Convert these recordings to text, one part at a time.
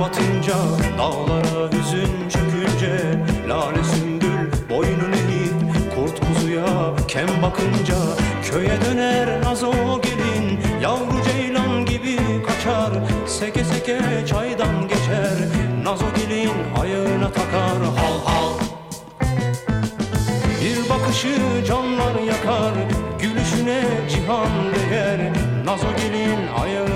batınca Dağlara hüzün çökünce Lale sümbül boynunu eğip Kurt kuzuya kem bakınca Köye döner nazo gelin Yavru ceylan gibi kaçar Seke seke çaydan geçer Nazo gelin ayağına takar Hal hal. Bir bakışı canlar yakar Gülüşüne cihan değer Nazo gelin ayağına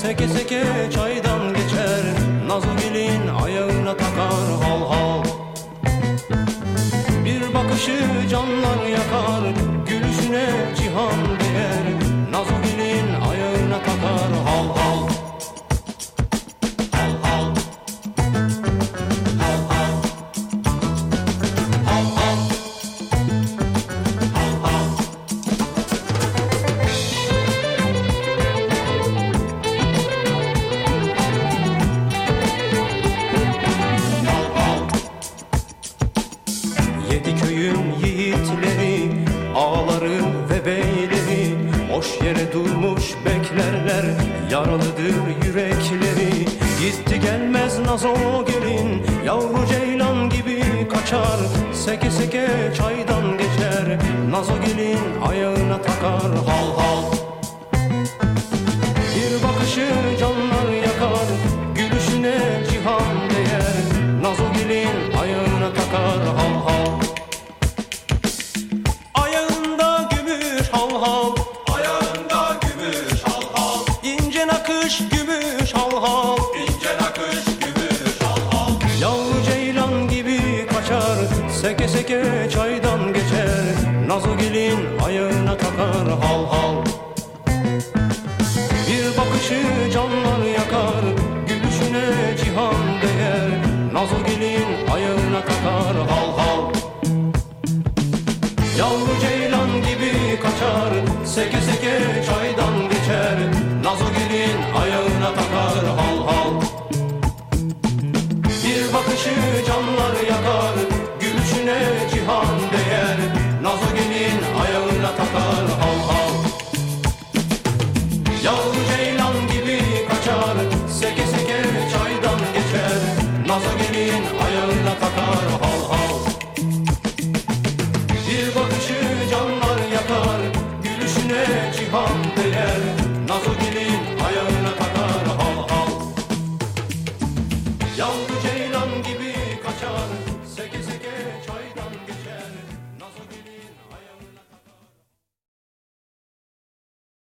Seke seke çaydan geçer Nazo gelin ayağına takar hal hal. Bir bakışı canlar yakar Gülüşüne cihan değer. Nazo yere durmuş beklerler Yaralıdır yürekleri. Gitti gelmez nazo gelin Yavru ceylan gibi kaçar. Seke seke çaydan geçer nakış gümüş hal hal. İnce nakış gümüş hal hal. Yavru ceylan gibi kaçar Seke seke çaydan geçer. Nazo gelin ayağına takar hal hal. Bir bakışı canlar yakar Gülüşüne cihan değer. Nazo gelin ayağına takar hal hal. Yavru ceylan gibi kaçar Seke seke